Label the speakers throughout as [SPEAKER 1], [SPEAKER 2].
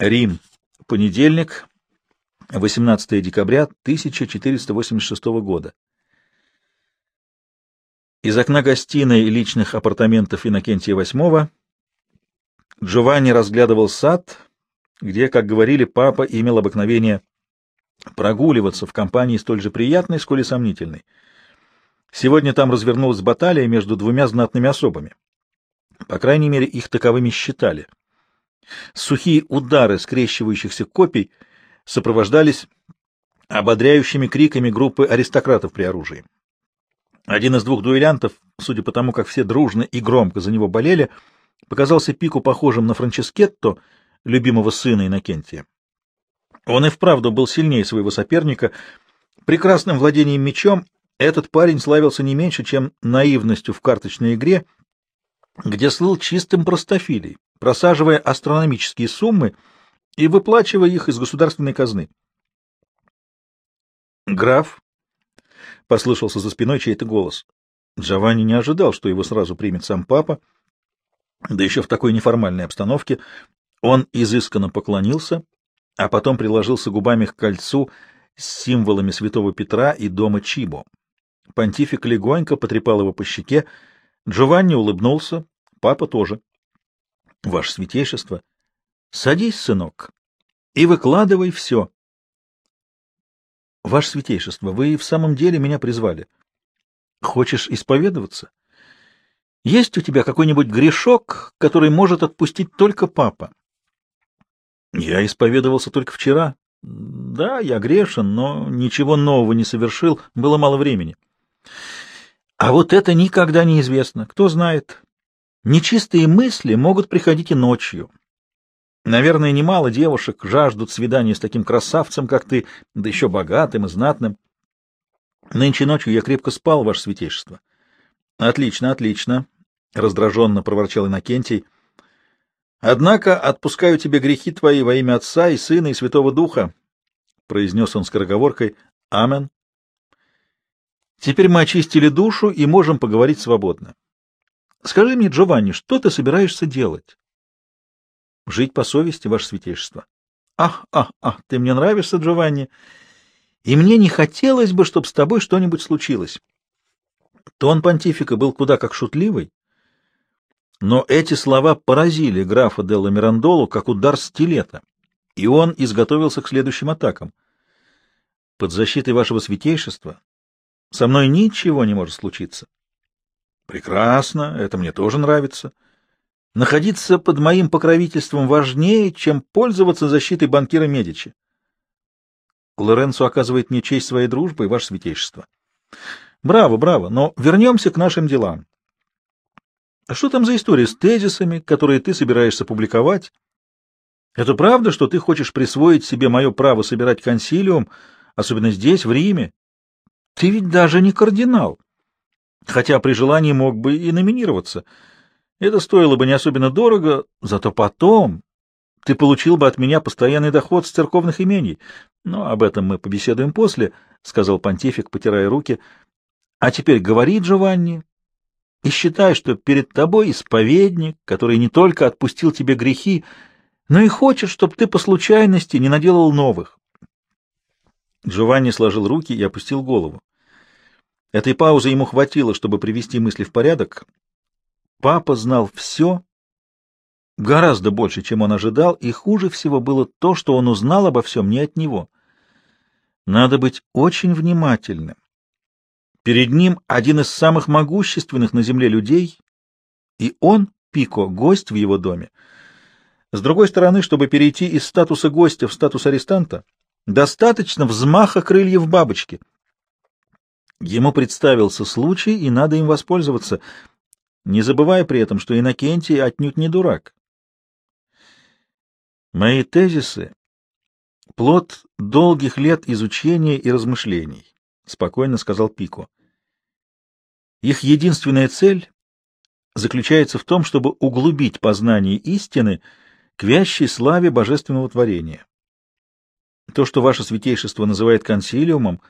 [SPEAKER 1] Рим. Понедельник, 18 декабря 1486 года. Из окна гостиной личных апартаментов Иннокентия VIII Джованни разглядывал сад, где, как говорили, папа имел обыкновение прогуливаться в компании столь же приятной, сколь и сомнительной. Сегодня там развернулась баталия между двумя знатными особами. По крайней мере, их таковыми считали. Сухие удары скрещивающихся копий сопровождались ободряющими криками группы аристократов при оружии. Один из двух дуэлянтов, судя по тому, как все дружно и громко за него болели, показался Пику похожим на Франческетто, любимого сына Иннокентия. Он и вправду был сильнее своего соперника. Прекрасным владением мечом этот парень славился не меньше, чем наивностью в карточной игре, где слыл чистым простофилей, просаживая астрономические суммы и выплачивая их из государственной казны. «Граф», — послышался за спиной чей-то голос. Джованни не ожидал, что его сразу примет сам папа, да еще в такой неформальной обстановке. Он изысканно поклонился, а потом приложился губами к кольцу с символами святого Петра и дома Чибо. Понтифик легонько потрепал его по щеке. Джованни улыбнулся, папа тоже. — Ваше святейшество, садись, сынок, и выкладывай все. — Ваше святейшество, вы в самом деле меня призвали. Хочешь исповедоваться? Есть у тебя какой-нибудь грешок, который может отпустить только папа? Я исповедовался только вчера. Да, я грешен, но ничего нового не совершил, было мало времени. А вот это никогда не известно. Кто знает. Нечистые мысли могут приходить и ночью. Наверное, немало девушек жаждут свидания с таким красавцем, как ты, да еще богатым и знатным. Нынче ночью я крепко спал, ваше святейшество. Отлично, отлично, — раздраженно проворчал Иннокентий. Однако отпускаю тебе грехи твои во имя Отца и Сына и Святого Духа, — произнес он скороговоркой. Амен. Теперь мы очистили душу и можем поговорить свободно. Скажи мне, Джованни, что ты собираешься делать? Жить по совести, ваше святейшество. Ах, ах, ах, ты мне нравишься, Джованни, и мне не хотелось бы, чтобы с тобой что-нибудь случилось. Тон понтифика был куда как шутливый, но эти слова поразили графа Делла Мирандолу как удар стилета, и он изготовился к следующим атакам. Под защитой вашего святейшества со мной ничего не может случиться. Прекрасно, это мне тоже нравится. Находиться под моим покровительством важнее, чем пользоваться защитой банкира Медичи. Лоренцо оказывает мне честь своей дружбой, ваше святейшество. Браво, браво, но вернемся к нашим делам. А что там за история с тезисами, которые ты собираешься публиковать? Это правда, что ты хочешь присвоить себе мое право собирать консилиум, особенно здесь, в Риме? Ты ведь даже не кардинал. Хотя при желании мог бы и номинироваться. Это стоило бы не особенно дорого, зато потом ты получил бы от меня постоянный доход с церковных имений. Но об этом мы побеседуем после, — сказал понтифик, потирая руки. А теперь говори, Джованни, и считай, что перед тобой исповедник, который не только отпустил тебе грехи, но и хочет, чтобы ты по случайности не наделал новых. Джованни сложил руки и опустил голову. Этой паузы ему хватило, чтобы привести мысли в порядок. Папа знал все, гораздо больше, чем он ожидал, и хуже всего было то, что он узнал обо всем не от него. Надо быть очень внимательным. Перед ним один из самых могущественных на земле людей, и он, Пико, гость в его доме. С другой стороны, чтобы перейти из статуса гостя в статус арестанта, достаточно взмаха крыльев бабочки. Ему представился случай, и надо им воспользоваться, не забывая при этом, что Иннокентий отнюдь не дурак. Мои тезисы — плод долгих лет изучения и размышлений спокойно сказал Пико. Их единственная цель заключается в том, чтобы углубить познание истины к вящей славе божественного творения. То, что ваше святейшество называет консилиумом,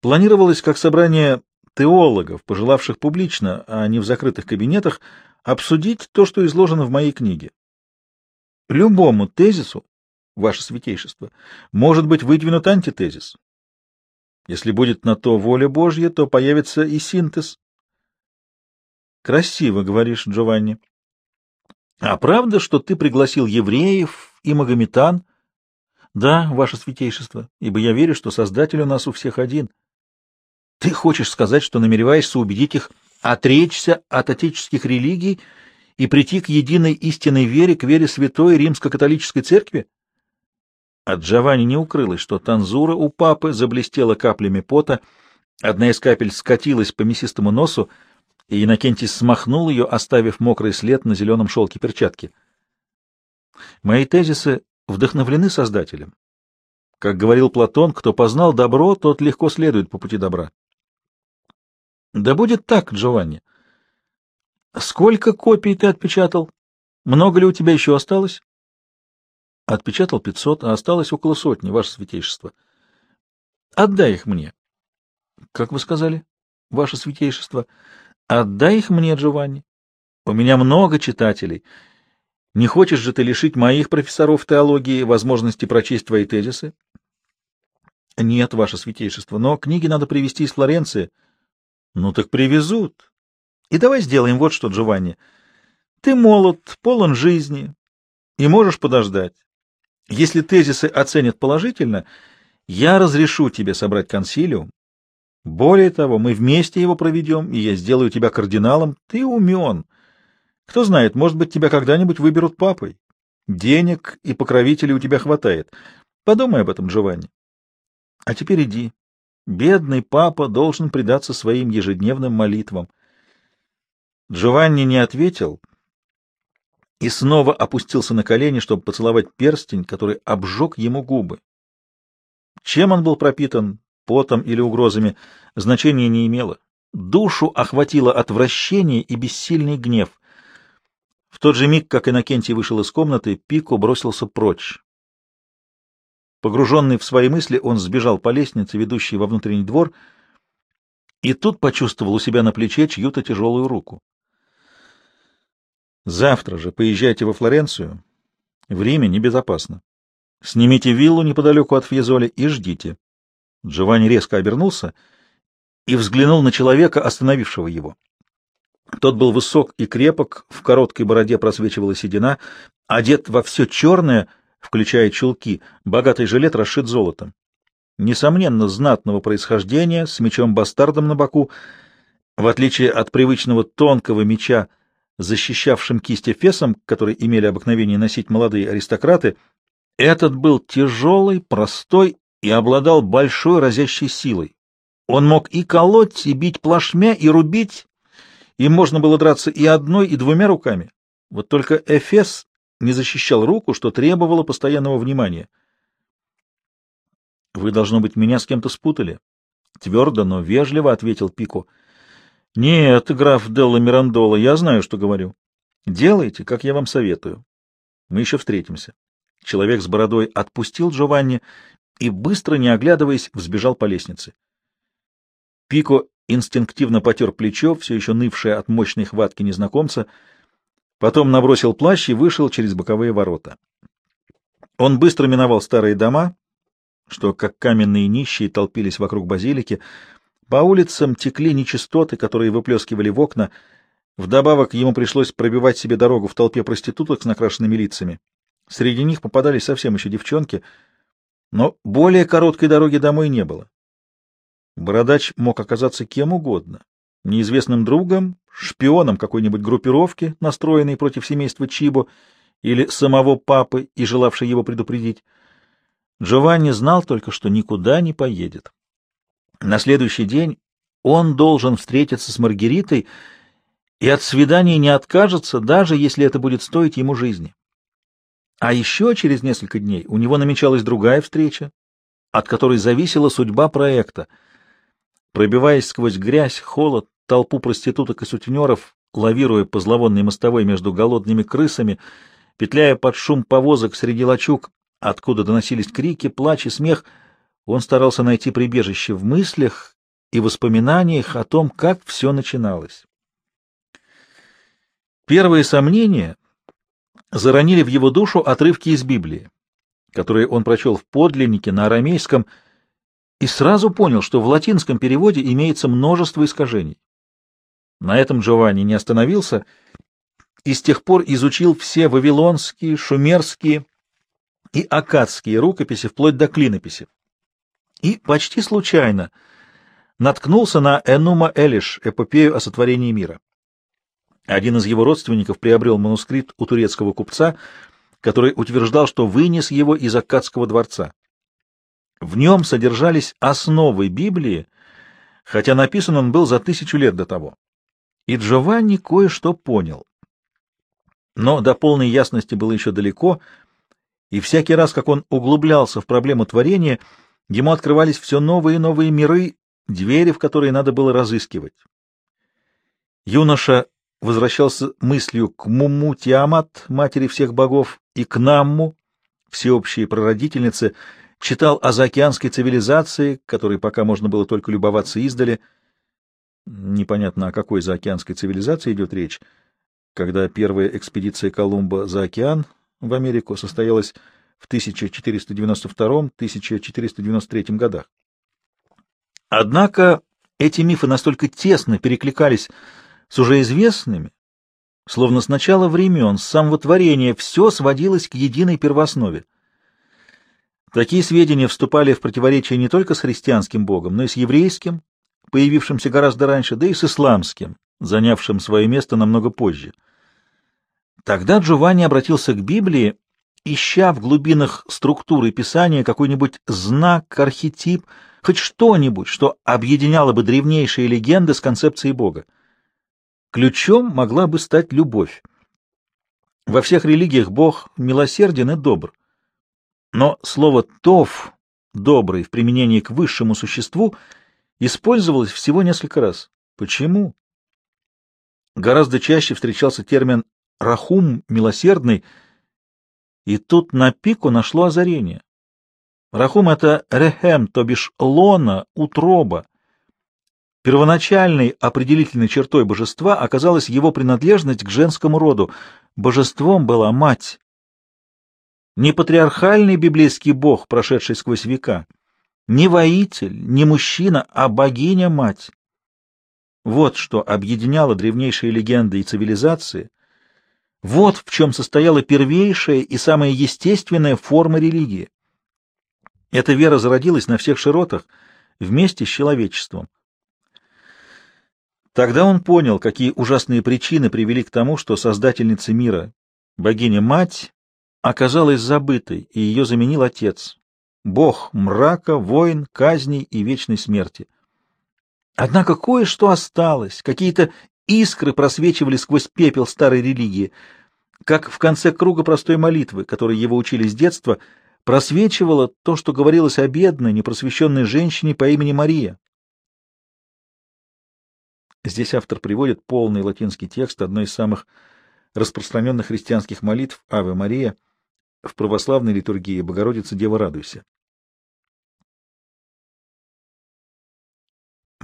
[SPEAKER 1] планировалось как собрание теологов, пожелавших публично, а не в закрытых кабинетах, обсудить то, что изложено в моей книге. Любому тезису ваше святейшество, может быть выдвинут антитезис. Если будет на то воля Божья, то появится и синтез. Красиво, говоришь, Джованни. А правда, что ты пригласил евреев и магометан? Да, ваше святейшество, ибо я верю, что Создатель у нас у всех один. Ты хочешь сказать, что намереваешься убедить их отречься от отеческих религий и прийти к единой истинной вере, к вере Святой Римско-католической церкви? От Джованни не укрылось, что танзура у папы заблестела каплями пота, одна из капель скатилась по мясистому носу, и Иннокентий смахнул ее, оставив мокрый след на зеленом шелке перчатки. Мои тезисы вдохновлены Создателем. Как говорил Платон, кто познал добро, тот легко следует по пути добра. Да будет так, Джованни. Сколько копий ты отпечатал? Много ли у тебя еще осталось? Отпечатал пятьсот, а осталось около сотни, ваше святейшество. Отдай их мне. Как вы сказали, ваше святейшество? Отдай их мне, Джованни. У меня много читателей. Не хочешь же ты лишить моих профессоров теологии возможности прочесть твои тезисы? Нет, ваше святейшество, но книги надо привезти из Флоренции. Ну так привезут. И давай сделаем вот что, Джованни. Ты молод, полон жизни и можешь подождать. Если тезисы оценят положительно, я разрешу тебе собрать консилиум. Более того, мы вместе его проведем, и я сделаю тебя кардиналом. Ты умен. Кто знает, может быть, тебя когда-нибудь выберут папой. Денег и покровителей у тебя хватает. Подумай об этом, Джованни. А теперь иди. Бедный папа должен предаться своим ежедневным молитвам. Джованни не ответил, — и снова опустился на колени, чтобы поцеловать перстень, который обжег ему губы. Чем он был пропитан, потом или угрозами, значения не имело. Душу охватило отвращение и бессильный гнев. В тот же миг, как Иннокентий вышел из комнаты, Пико бросился прочь. Погруженный в свои мысли, он сбежал по лестнице, ведущей во внутренний двор, и тут почувствовал у себя на плече чью-то тяжелую руку. Завтра же поезжайте во Флоренцию. В Риме небезопасно. Снимите виллу неподалеку от Фьезоли и ждите. Джованни резко обернулся и взглянул на человека, остановившего его. Тот был высок и крепок, в короткой бороде просвечивала седина, одет во все черное, включая чулки, богатый жилет расшит золотом. Несомненно, знатного происхождения, с мечом-бастардом на боку, в отличие от привычного тонкого меча защищавшим кисть эфесом, который имели обыкновение носить молодые аристократы, этот был тяжелый, простой и обладал большой разящей силой. Он мог и колоть, и бить плашмя, и рубить, и можно было драться и одной, и двумя руками. Вот только Эфес не защищал руку, что требовало постоянного внимания. «Вы, должно быть, меня с кем-то спутали?» Твердо, но вежливо ответил Пико. Нет, граф Делла Мирандола, я знаю, что говорю. Делайте, как я вам советую. Мы еще встретимся. Человек с бородой отпустил Джованни и, быстро не оглядываясь, взбежал по лестнице. Пико инстинктивно потер плечо, все еще нывшее от мощной хватки незнакомца, потом набросил плащ и вышел через боковые ворота. Он быстро миновал старые дома, что, как каменные нищие, толпились вокруг базилики, по улицам текли нечистоты, которые выплескивали в окна. Вдобавок ему пришлось пробивать себе дорогу в толпе проституток с накрашенными лицами. Среди них попадались совсем еще девчонки, но более короткой дороги домой не было. Бородач мог оказаться кем угодно. Неизвестным другом, шпионом какой-нибудь группировки, настроенной против семейства Чибо, или самого папы и желавшей его предупредить. Джованни знал только, что никуда не поедет. На следующий день он должен встретиться с Маргаритой и от свидания не откажется, даже если это будет стоить ему жизни. А еще через несколько дней у него намечалась другая встреча, от которой зависела судьба проекта. Пробиваясь сквозь грязь, холод, толпу проституток и сутенеров, лавируя по зловонной мостовой между голодными крысами, петляя под шум повозок среди лачуг, откуда доносились крики, плач и смех — он старался найти прибежище в мыслях и воспоминаниях о том, как все начиналось. Первые сомнения заронили в его душу отрывки из Библии. которые он прочел в подлиннике на арамейском, и сразу понял, что в латинском переводе имеется множество искажений. На этом Джованни не остановился и с тех пор изучил все вавилонские, шумерские и аккадские рукописи вплоть до клинописи. И почти случайно наткнулся на Энума Элиш, эпопею о сотворении мира. Один из его родственников приобрел манускрипт у турецкого купца, который утверждал, что вынес его из Аккадского дворца. В нем содержались основы Библии, хотя написан он был за тысячу лет до того. И Джованни кое-что понял. Но до полной ясности было еще далеко, и всякий раз, как он углублялся в проблему творения, ему открывались все новые и новые миры, двери, в которые надо было разыскивать. Юноша возвращался мыслью к Муму Тиамат, матери всех богов, и к Намму, всеобщей прародительнице, читал о заокеанской цивилизации, которой пока можно было только любоваться издали. Непонятно, о какой заокеанской цивилизации идет речь, когда первая экспедиция Колумба за океан в Америку состоялась в 1492-1493 годах. Однако эти мифы настолько тесно перекликались с уже известными, словно с начала времен, с самого творения, все сводилось к единой первооснове. Такие сведения вступали в противоречие не только с христианским богом, но и с еврейским, появившимся гораздо раньше, да и с исламским, занявшим свое место намного позже. Тогда Джованни обратился к Библии, ища в глубинах структуры Писания какой-нибудь знак, архетип, хоть что-нибудь, что объединяло бы древнейшие легенды с концепцией Бога. Ключом могла бы стать любовь. Во всех религиях Бог милосерден и добр. Но слово «тов» — «добрый» в применении к высшему существу использовалось всего несколько раз. Почему? Гораздо чаще встречался термин «рахум» — «милосердный», и тут на пику нашло озарение. Рахум — это рехем, то бишь лона, утроба. Первоначальной определительной чертой божества оказалась его принадлежность к женскому роду. Божеством была мать. Не патриархальный библейский бог, прошедший сквозь века, не воитель, не мужчина, а богиня-мать. Вот что объединяло древнейшие легенды и цивилизации. Вот в чем состояла первейшая и самая естественная форма религии. Эта вера зародилась на всех широтах, вместе с человечеством. Тогда он понял, какие ужасные причины привели к тому, что создательница мира, богиня-мать, оказалась забытой, и ее заменил отец, бог мрака, войн, казней и вечной смерти. Однако кое-что осталось, какие-то искры просвечивали сквозь пепел старой религии, как в конце круга простой молитвы, которой его учили с детства, просвечивало то, что говорилось о бедной, непросвещенной женщине по имени Мария. Здесь автор приводит полный латинский текст одной из самых распространенных христианских молитв «Аве Мария» в православной литургии «Богородица, Дева, радуйся».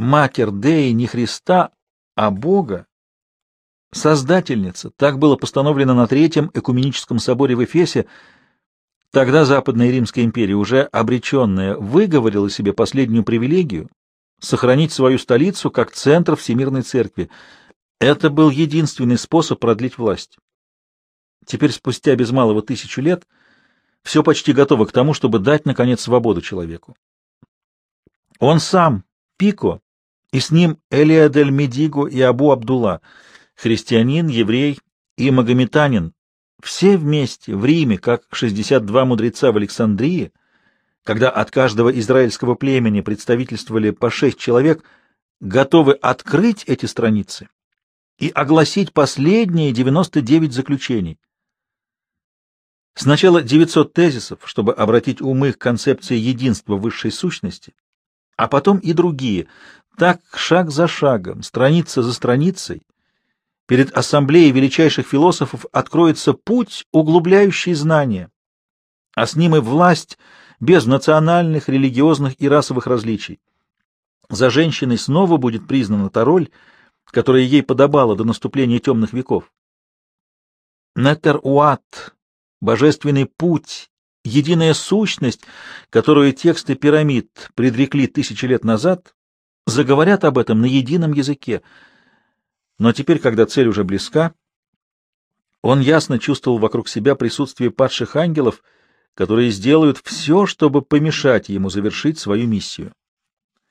[SPEAKER 1] Матерь Деи не Христа, а Бога, Создательница, так было постановлено на Третьем Экуменическом соборе в Эфесе, Тогда Западная Римская империя, уже обреченная, выговорила себе последнюю привилегию сохранить свою столицу как центр Всемирной Церкви. Это был единственный способ продлить власть. Теперь, спустя без малого тысячу лет, все почти готово к тому, чтобы дать, наконец, свободу человеку. Он сам, Пико, и с ним Элия дель Медиго и Абу Абдулла, христианин, еврей и магометанин, все вместе в Риме, как 62 мудреца в Александрии, когда от каждого израильского племени представительствовали по шесть человек, готовы открыть эти страницы и огласить последние 99 заключений. Сначала 900 тезисов, чтобы обратить умы к концепции единства высшей сущности, а потом и другие, так шаг за шагом, страница за страницей, перед ассамблеей величайших философов откроется путь, углубляющий знания, а с ним и власть — без национальных, религиозных и расовых различий. За женщиной снова будет признана та роль, которая ей подобала до наступления темных веков. Нетер-Уат, божественный путь единая сущность, которую тексты пирамид предрекли тысячи лет назад, заговорят об этом на едином языке. Но теперь, когда цель уже близка, он ясно чувствовал вокруг себя присутствие падших ангелов, которые сделают все, чтобы помешать ему завершить свою миссию.